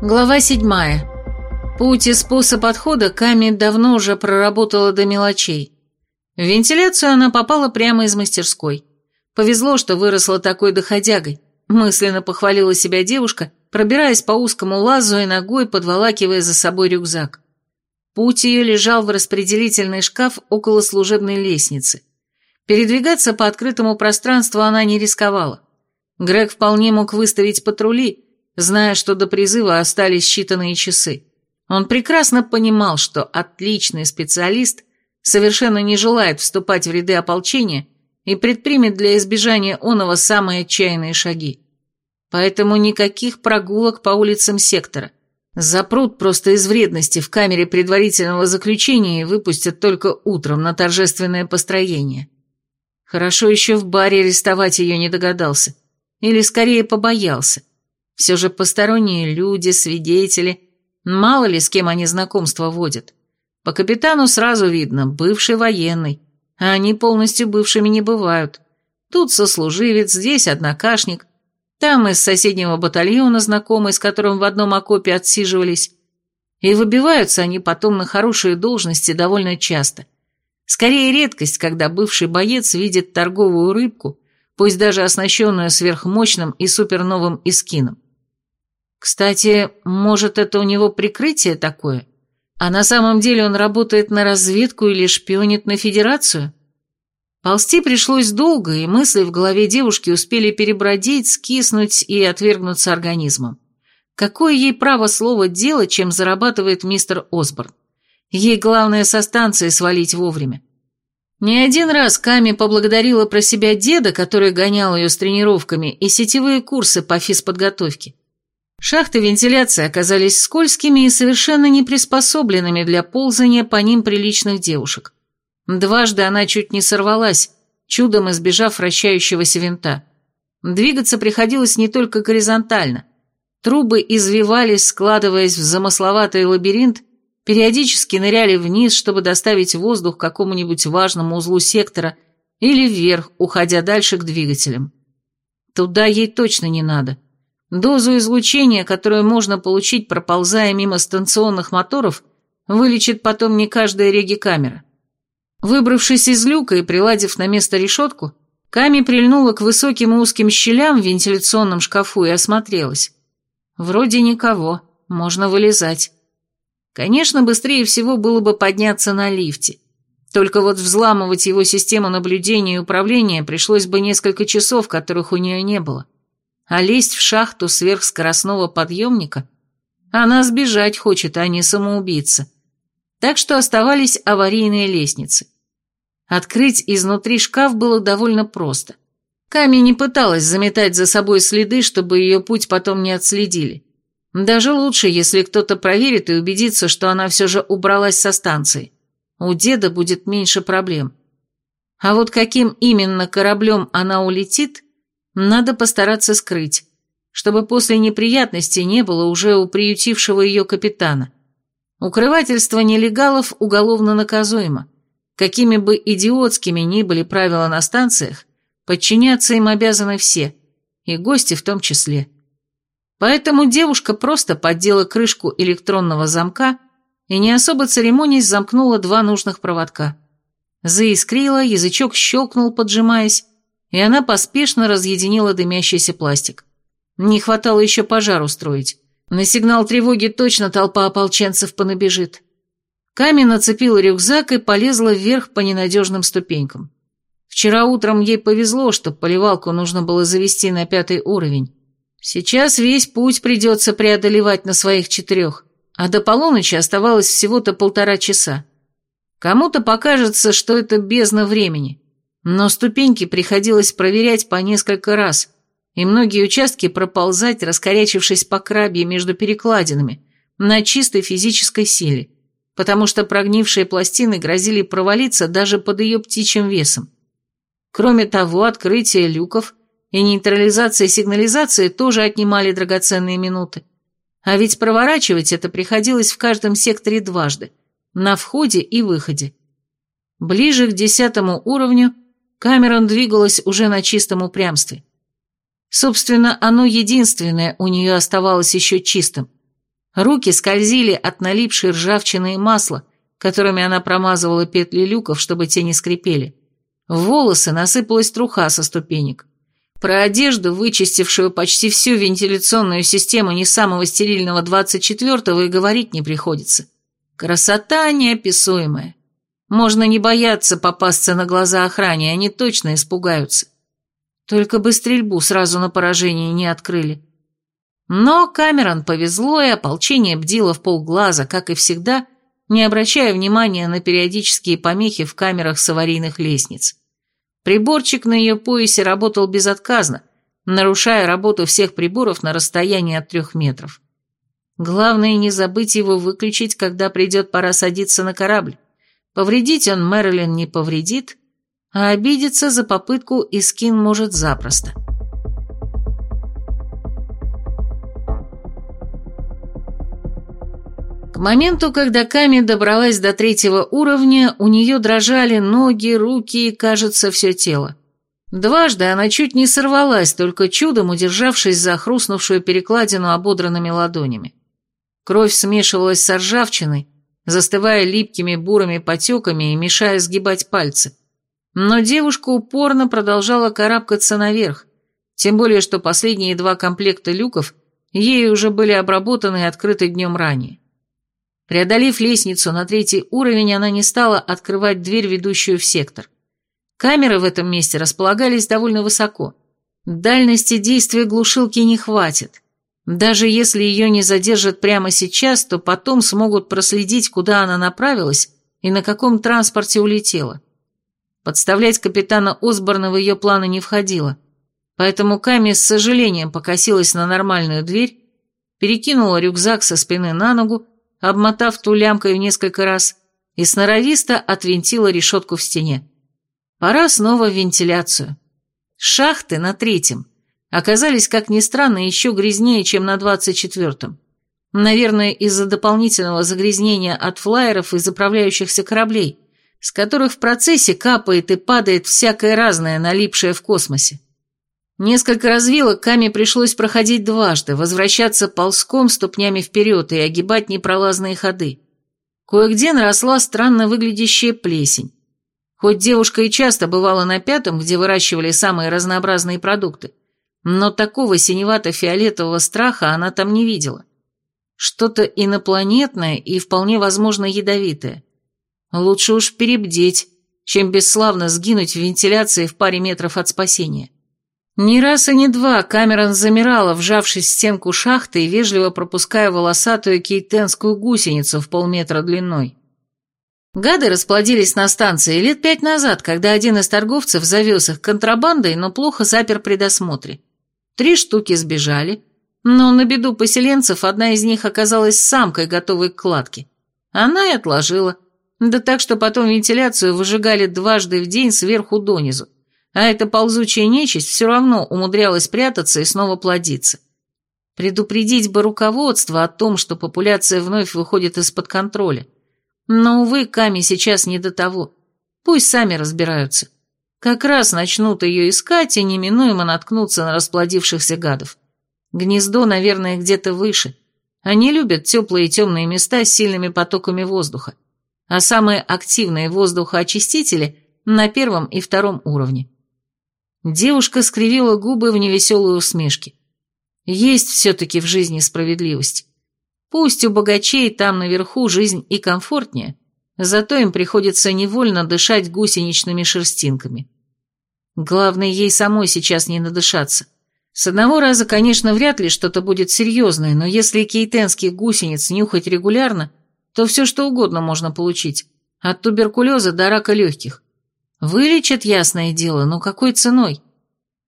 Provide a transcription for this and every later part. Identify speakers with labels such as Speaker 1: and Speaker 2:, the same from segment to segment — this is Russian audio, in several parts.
Speaker 1: Глава седьмая. Путь и способ отхода Ками давно уже проработала до мелочей. В вентиляцию она попала прямо из мастерской. Повезло, что выросла такой доходягой. Мысленно похвалила себя девушка, пробираясь по узкому лазу и ногой подволакивая за собой рюкзак. Путь ее лежал в распределительный шкаф около служебной лестницы. Передвигаться по открытому пространству она не рисковала. Грег вполне мог выставить патрули, зная, что до призыва остались считанные часы. Он прекрасно понимал, что отличный специалист совершенно не желает вступать в ряды ополчения и предпримет для избежания оного самые отчаянные шаги. Поэтому никаких прогулок по улицам сектора. Запрут просто из вредности в камере предварительного заключения и выпустят только утром на торжественное построение. Хорошо еще в баре арестовать ее не догадался. Или скорее побоялся. Все же посторонние люди, свидетели, мало ли с кем они знакомства водят. По капитану сразу видно, бывший военный, а они полностью бывшими не бывают. Тут сослуживец, здесь однокашник, там из соседнего батальона знакомый, с которым в одном окопе отсиживались. И выбиваются они потом на хорошие должности довольно часто. Скорее редкость, когда бывший боец видит торговую рыбку, пусть даже оснащенную сверхмощным и суперновым искином. Кстати, может, это у него прикрытие такое? А на самом деле он работает на разведку или шпионит на Федерацию? Ползти пришлось долго, и мысли в голове девушки успели перебродить, скиснуть и отвергнуться организмом. Какое ей право слово делать, чем зарабатывает мистер Осборн? Ей главное со станции свалить вовремя. Не один раз Ками поблагодарила про себя деда, который гонял ее с тренировками, и сетевые курсы по физподготовке. Шахты вентиляции оказались скользкими и совершенно не приспособленными для ползания по ним приличных девушек. Дважды она чуть не сорвалась, чудом избежав вращающегося винта. Двигаться приходилось не только горизонтально. Трубы извивались, складываясь в замысловатый лабиринт, периодически ныряли вниз, чтобы доставить воздух какому-нибудь важному узлу сектора, или вверх, уходя дальше к двигателям. Туда ей точно не надо. Дозу излучения, которую можно получить, проползая мимо станционных моторов, вылечит потом не каждая реги-камера. Выбравшись из люка и приладив на место решетку, Ками прильнула к высоким и узким щелям в вентиляционном шкафу и осмотрелась. Вроде никого, можно вылезать. Конечно, быстрее всего было бы подняться на лифте. Только вот взламывать его систему наблюдения и управления пришлось бы несколько часов, которых у нее не было. — а лезть в шахту сверхскоростного подъемника она сбежать хочет, а не самоубийца. Так что оставались аварийные лестницы. Открыть изнутри шкаф было довольно просто. Ками не пыталась заметать за собой следы, чтобы ее путь потом не отследили. Даже лучше, если кто-то проверит и убедится, что она все же убралась со станции. У деда будет меньше проблем. А вот каким именно кораблем она улетит, надо постараться скрыть, чтобы после неприятностей не было уже у приютившего ее капитана. Укрывательство нелегалов уголовно наказуемо. Какими бы идиотскими ни были правила на станциях, подчиняться им обязаны все, и гости в том числе. Поэтому девушка просто поддела крышку электронного замка и не особо церемонясь замкнула два нужных проводка. Заискрила, язычок щелкнул, поджимаясь, и она поспешно разъединила дымящийся пластик. Не хватало еще пожар устроить. На сигнал тревоги точно толпа ополченцев понабежит. Камень нацепила рюкзак и полезла вверх по ненадежным ступенькам. Вчера утром ей повезло, что поливалку нужно было завести на пятый уровень. Сейчас весь путь придется преодолевать на своих четырех, а до полуночи оставалось всего-то полтора часа. Кому-то покажется, что это бездна времени, но ступеньки приходилось проверять по несколько раз, и многие участки проползать, раскорячившись по крабье между перекладинами, на чистой физической силе, потому что прогнившие пластины грозили провалиться даже под ее птичьим весом. Кроме того, открытие люков и нейтрализация сигнализации тоже отнимали драгоценные минуты. А ведь проворачивать это приходилось в каждом секторе дважды, на входе и выходе. Ближе к десятому уровню – Камерон двигалась уже на чистом упрямстве. Собственно, оно единственное у нее оставалось еще чистым. Руки скользили от налипшей ржавчины и масла, которыми она промазывала петли люков, чтобы те не скрипели. В волосы насыпалась труха со ступенек. Про одежду, вычистившую почти всю вентиляционную систему не самого стерильного 24-го, и говорить не приходится. Красота неописуемая. Можно не бояться попасться на глаза охране, они точно испугаются. Только бы стрельбу сразу на поражение не открыли. Но Камерон повезло, и ополчение бдило в полглаза, как и всегда, не обращая внимания на периодические помехи в камерах с аварийных лестниц. Приборчик на ее поясе работал безотказно, нарушая работу всех приборов на расстоянии от трех метров. Главное не забыть его выключить, когда придет пора садиться на корабль. Повредить он Мэрилин не повредит, а обидеться за попытку Искин может запросто. К моменту, когда Ками добралась до третьего уровня, у нее дрожали ноги, руки и, кажется, все тело. Дважды она чуть не сорвалась, только чудом удержавшись за хрустнувшую перекладину ободранными ладонями. Кровь смешивалась с ржавчиной, застывая липкими бурыми потеками и мешая сгибать пальцы. Но девушка упорно продолжала карабкаться наверх, тем более что последние два комплекта люков ей уже были обработаны и открыты днем ранее. Преодолев лестницу на третий уровень, она не стала открывать дверь, ведущую в сектор. Камеры в этом месте располагались довольно высоко. Дальности действия глушилки не хватит. Даже если ее не задержат прямо сейчас, то потом смогут проследить, куда она направилась и на каком транспорте улетела. Подставлять капитана Осборна в ее планы не входило, поэтому Ками с сожалением покосилась на нормальную дверь, перекинула рюкзак со спины на ногу обмотав ту лямкой в несколько раз, и сноровисто отвинтила решетку в стене. Пора снова в вентиляцию. Шахты на третьем оказались, как ни странно, еще грязнее, чем на двадцать четвертом. Наверное, из-за дополнительного загрязнения от флайеров и заправляющихся кораблей, с которых в процессе капает и падает всякое разное, налипшее в космосе. Несколько развилок Каме пришлось проходить дважды, возвращаться ползком ступнями вперед и огибать непролазные ходы. Кое-где наросла странно выглядящая плесень. Хоть девушка и часто бывала на пятом, где выращивали самые разнообразные продукты, но такого синевато-фиолетового страха она там не видела. Что-то инопланетное и вполне возможно ядовитое. Лучше уж перебдеть, чем бесславно сгинуть в вентиляции в паре метров от спасения. Ни раз и не два Камерон замирала, вжавшись в стенку шахты и вежливо пропуская волосатую кейтенскую гусеницу в полметра длиной. Гады расплодились на станции лет пять назад, когда один из торговцев завез их контрабандой, но плохо запер при досмотре. Три штуки сбежали, но на беду поселенцев одна из них оказалась самкой, готовой к кладке. Она и отложила. Да так, что потом вентиляцию выжигали дважды в день сверху донизу а эта ползучая нечисть все равно умудрялась прятаться и снова плодиться. Предупредить бы руководство о том, что популяция вновь выходит из-под контроля. Но, увы, Ками сейчас не до того. Пусть сами разбираются. Как раз начнут ее искать и неминуемо наткнуться на расплодившихся гадов. Гнездо, наверное, где-то выше. Они любят теплые и темные места с сильными потоками воздуха. А самые активные воздухоочистители на первом и втором уровне. Девушка скривила губы в невеселой усмешке. Есть все-таки в жизни справедливость. Пусть у богачей там наверху жизнь и комфортнее, зато им приходится невольно дышать гусеничными шерстинками. Главное, ей самой сейчас не надышаться. С одного раза, конечно, вряд ли что-то будет серьезное, но если кейтенских гусениц нюхать регулярно, то все что угодно можно получить. От туберкулеза до рака легких. Вылечат, ясное дело, но какой ценой?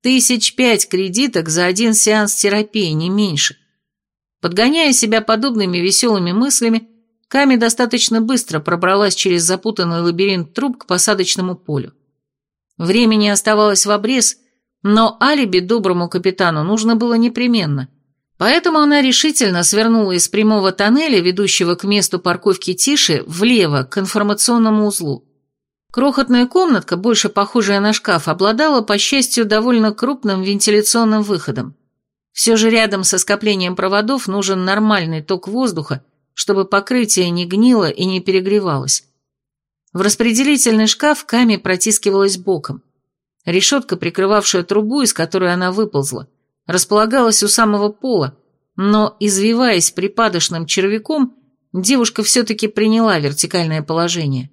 Speaker 1: Тысяч пять кредиток за один сеанс терапии, не меньше. Подгоняя себя подобными веселыми мыслями, Ками достаточно быстро пробралась через запутанный лабиринт труб к посадочному полю. Времени оставалось в обрез, но алиби доброму капитану нужно было непременно. Поэтому она решительно свернула из прямого тоннеля, ведущего к месту парковки Тиши, влево, к информационному узлу. Крохотная комнатка, больше похожая на шкаф, обладала, по счастью, довольно крупным вентиляционным выходом. Все же рядом со скоплением проводов нужен нормальный ток воздуха, чтобы покрытие не гнило и не перегревалось. В распределительный шкаф Ками протискивалась боком. Решетка, прикрывавшая трубу, из которой она выползла, располагалась у самого пола, но, извиваясь припадочным червяком, девушка все-таки приняла вертикальное положение.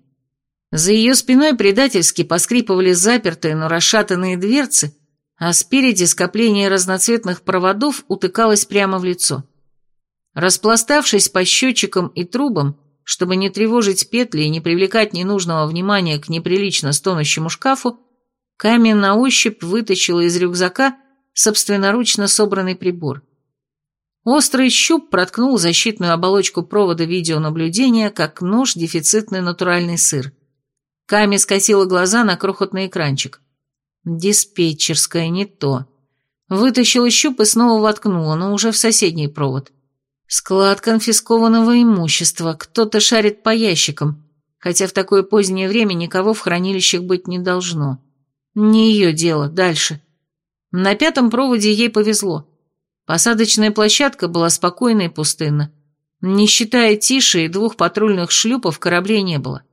Speaker 1: За ее спиной предательски поскрипывали запертые, но расшатанные дверцы, а спереди скопление разноцветных проводов утыкалось прямо в лицо. Распластавшись по счетчикам и трубам, чтобы не тревожить петли и не привлекать ненужного внимания к неприлично стонущему шкафу, Камень на ощупь вытащила из рюкзака собственноручно собранный прибор. Острый щуп проткнул защитную оболочку провода видеонаблюдения, как нож дефицитный натуральный сыр. Ками скосила глаза на крохотный экранчик. Диспетчерская, не то. Вытащила щуп и снова воткнула, но уже в соседний провод. Склад конфискованного имущества, кто-то шарит по ящикам, хотя в такое позднее время никого в хранилищах быть не должно. Не ее дело, дальше. На пятом проводе ей повезло. Посадочная площадка была спокойна и пустынна. Не считая Тиши и двух патрульных шлюпов, кораблей не было.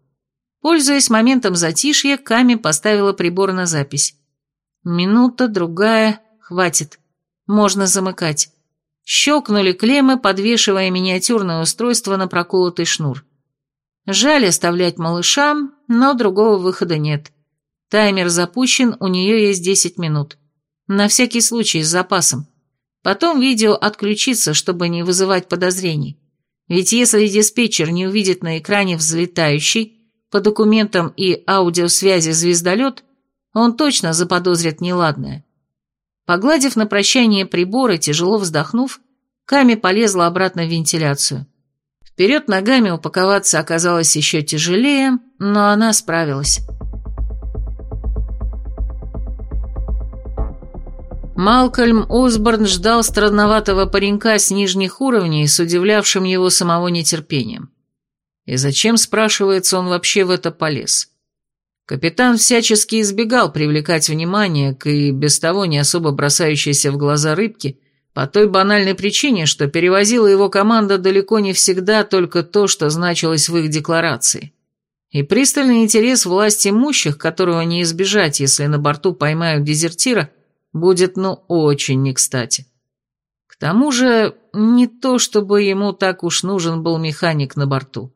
Speaker 1: Пользуясь моментом затишья, Ками поставила прибор на запись. Минута, другая, хватит. Можно замыкать. Щелкнули клеммы, подвешивая миниатюрное устройство на проколотый шнур. Жаль оставлять малышам, но другого выхода нет. Таймер запущен, у нее есть 10 минут. На всякий случай, с запасом. Потом видео отключится, чтобы не вызывать подозрений. Ведь если диспетчер не увидит на экране взлетающий, по документам и аудиосвязи звездолет, он точно заподозрит неладное. Погладив на прощание приборы, тяжело вздохнув, Ками полезла обратно в вентиляцию. Вперед ногами упаковаться оказалось еще тяжелее, но она справилась. Малкольм Осборн ждал странноватого паренька с нижних уровней с удивлявшим его самого нетерпением. И зачем, спрашивается, он вообще в это полез? Капитан всячески избегал привлекать внимание к и без того не особо бросающейся в глаза рыбке, по той банальной причине, что перевозила его команда далеко не всегда только то, что значилось в их декларации. И пристальный интерес власти имущих, которого не избежать, если на борту поймают дезертира – будет ну очень не кстати. К тому же, не то чтобы ему так уж нужен был механик на борту.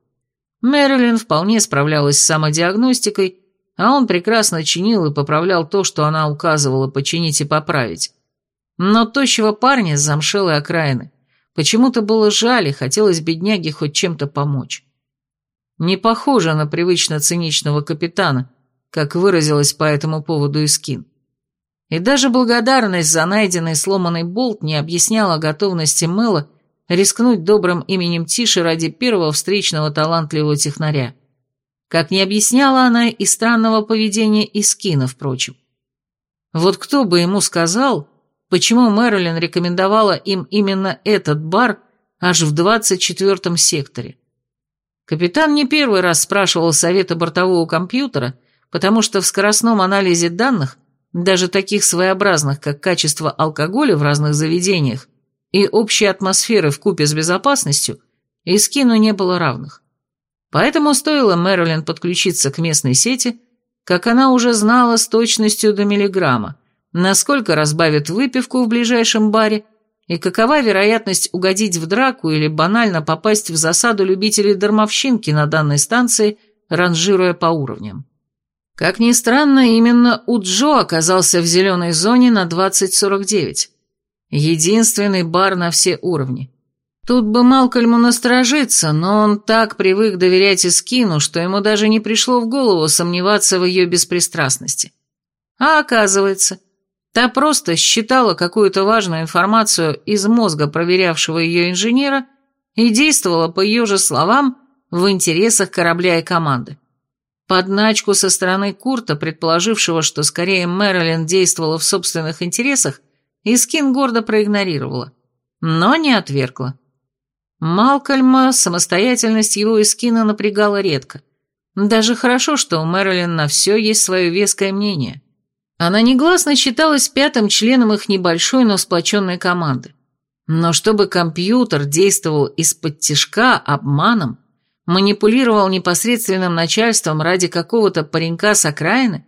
Speaker 1: Мэрилин вполне справлялась с самодиагностикой, а он прекрасно чинил и поправлял то, что она указывала починить и поправить. Но тощего парня с замшелой окраины почему-то было жаль и хотелось бедняге хоть чем-то помочь. Не похоже на привычно циничного капитана, как выразилась по этому поводу Искин. И даже благодарность за найденный сломанный болт не объясняла готовности Мэла рискнуть добрым именем Тиши ради первого встречного талантливого технаря. Как не объясняла она и странного поведения Искина, впрочем. Вот кто бы ему сказал, почему Мэрилин рекомендовала им именно этот бар аж в 24-м секторе. Капитан не первый раз спрашивал совета бортового компьютера, потому что в скоростном анализе данных – даже таких своеобразных, как качество алкоголя в разных заведениях и общей атмосферы в купе с безопасностью, Искину не было равных. Поэтому стоило Мэрилин подключиться к местной сети, как она уже знала с точностью до миллиграмма, насколько разбавит выпивку в ближайшем баре и какова вероятность угодить в драку или банально попасть в засаду любителей дармовщинки на данной станции, ранжируя по уровням. Как ни странно, именно у Джо оказался в зеленой зоне на 2049. Единственный бар на все уровни. Тут бы Малкольму насторожиться, но он так привык доверять Искину, что ему даже не пришло в голову сомневаться в ее беспристрастности. А оказывается, та просто считала какую-то важную информацию из мозга проверявшего ее инженера и действовала, по ее же словам, в интересах корабля и команды. Подначку со стороны Курта, предположившего, что скорее Мэрилин действовала в собственных интересах, Искин гордо проигнорировала, но не отвергла. Малкольма самостоятельность его Искина напрягала редко. Даже хорошо, что у Мэрилин на все есть свое веское мнение. Она негласно считалась пятым членом их небольшой, но сплоченной команды. Но чтобы компьютер действовал из-под тишка, обманом, манипулировал непосредственным начальством ради какого-то паренька с окраины,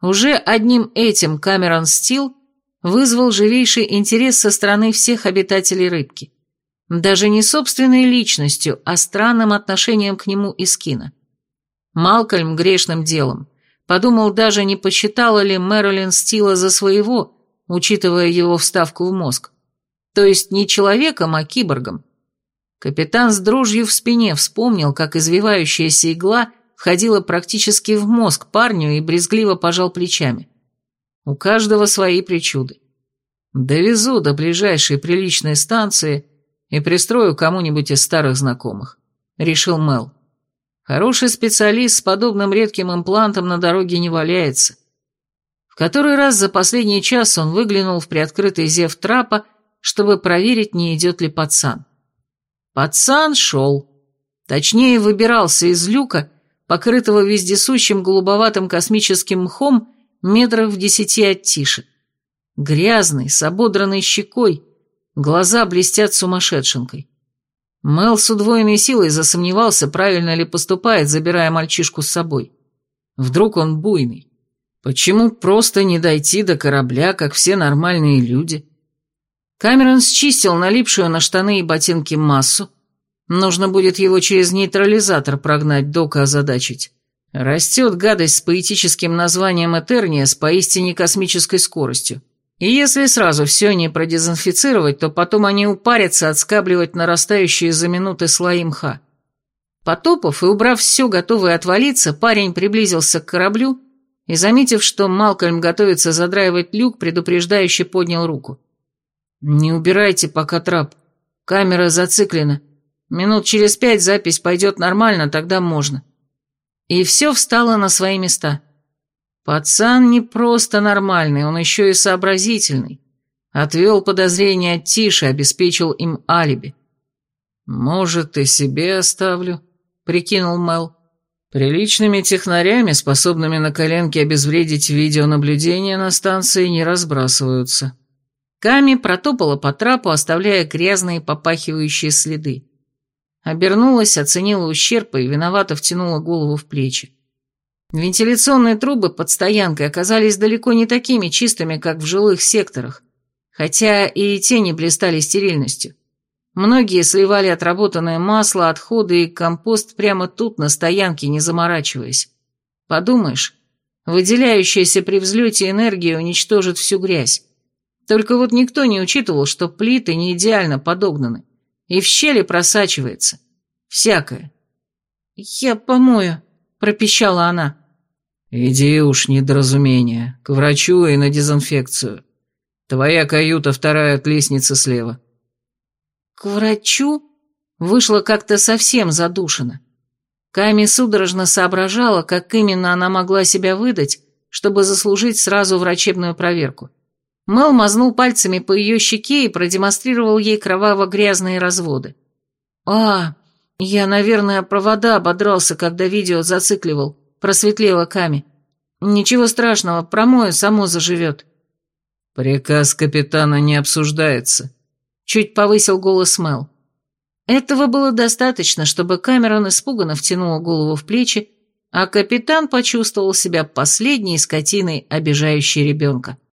Speaker 1: уже одним этим Камерон Стил вызвал живейший интерес со стороны всех обитателей рыбки. Даже не собственной личностью, а странным отношением к нему из кино. Малкольм грешным делом подумал даже, не посчитала ли Мэрилин Стила за своего, учитывая его вставку в мозг. То есть не человеком, а киборгом. Капитан с дрожью в спине вспомнил, как извивающаяся игла входила практически в мозг парню и брезгливо пожал плечами. У каждого свои причуды. Довезу до ближайшей приличной станции и пристрою кому-нибудь из старых знакомых, решил Мел. Хороший специалист с подобным редким имплантом на дороге не валяется. В который раз за последний час он выглянул в приоткрытый зев трапа, чтобы проверить, не идет ли пацан. Пацан шел. Точнее, выбирался из люка, покрытого вездесущим голубоватым космическим мхом метрах в десяти от тиши. Грязный, с ободранной щекой, глаза блестят сумасшедшенкой. Мел с удвоенной силой засомневался, правильно ли поступает, забирая мальчишку с собой. Вдруг он буйный. Почему просто не дойти до корабля, как все нормальные люди? Камерон счистил налипшую на штаны и ботинки массу, Нужно будет его через нейтрализатор прогнать, дока озадачить. Растет гадость с поэтическим названием Этерния с поистине космической скоростью. И если сразу все не продезинфицировать, то потом они упарятся отскабливать нарастающие за минуты слои мха. Потопав и убрав все, готовое отвалиться, парень приблизился к кораблю и, заметив, что Малкольм готовится задраивать люк, предупреждающе поднял руку. «Не убирайте пока трап. Камера зациклена. Минут через пять запись пойдет нормально, тогда можно. И все встало на свои места. Пацан не просто нормальный, он еще и сообразительный. Отвел подозрения от Тиши, обеспечил им алиби. «Может, и себе оставлю», — прикинул Мел. «Приличными технарями, способными на коленке обезвредить видеонаблюдение на станции, не разбрасываются». Ками протопала по трапу, оставляя грязные попахивающие следы. Обернулась, оценила ущерб и виновато втянула голову в плечи. Вентиляционные трубы под стоянкой оказались далеко не такими чистыми, как в жилых секторах, хотя и те не блистали стерильностью. Многие сливали отработанное масло, отходы и компост прямо тут, на стоянке, не заморачиваясь. Подумаешь, выделяющаяся при взлете энергия уничтожит всю грязь. Только вот никто не учитывал, что плиты не идеально подогнаны и в щели просачивается. Всякое. «Я помою», — пропищала она. «Иди уж, недоразумение, к врачу и на дезинфекцию. Твоя каюта вторая от лестницы слева». «К врачу?» Вышла как-то совсем задушена. Ками судорожно соображала, как именно она могла себя выдать, чтобы заслужить сразу врачебную проверку. Мел мазнул пальцами по ее щеке и продемонстрировал ей кроваво-грязные разводы. «А, я, наверное, провода ободрался, когда видео зацикливал», — просветлела Ками. «Ничего страшного, промою, само заживет». «Приказ капитана не обсуждается», — чуть повысил голос Мел. Этого было достаточно, чтобы Камерон испуганно втянула голову в плечи, а капитан почувствовал себя последней скотиной, обижающей ребенка.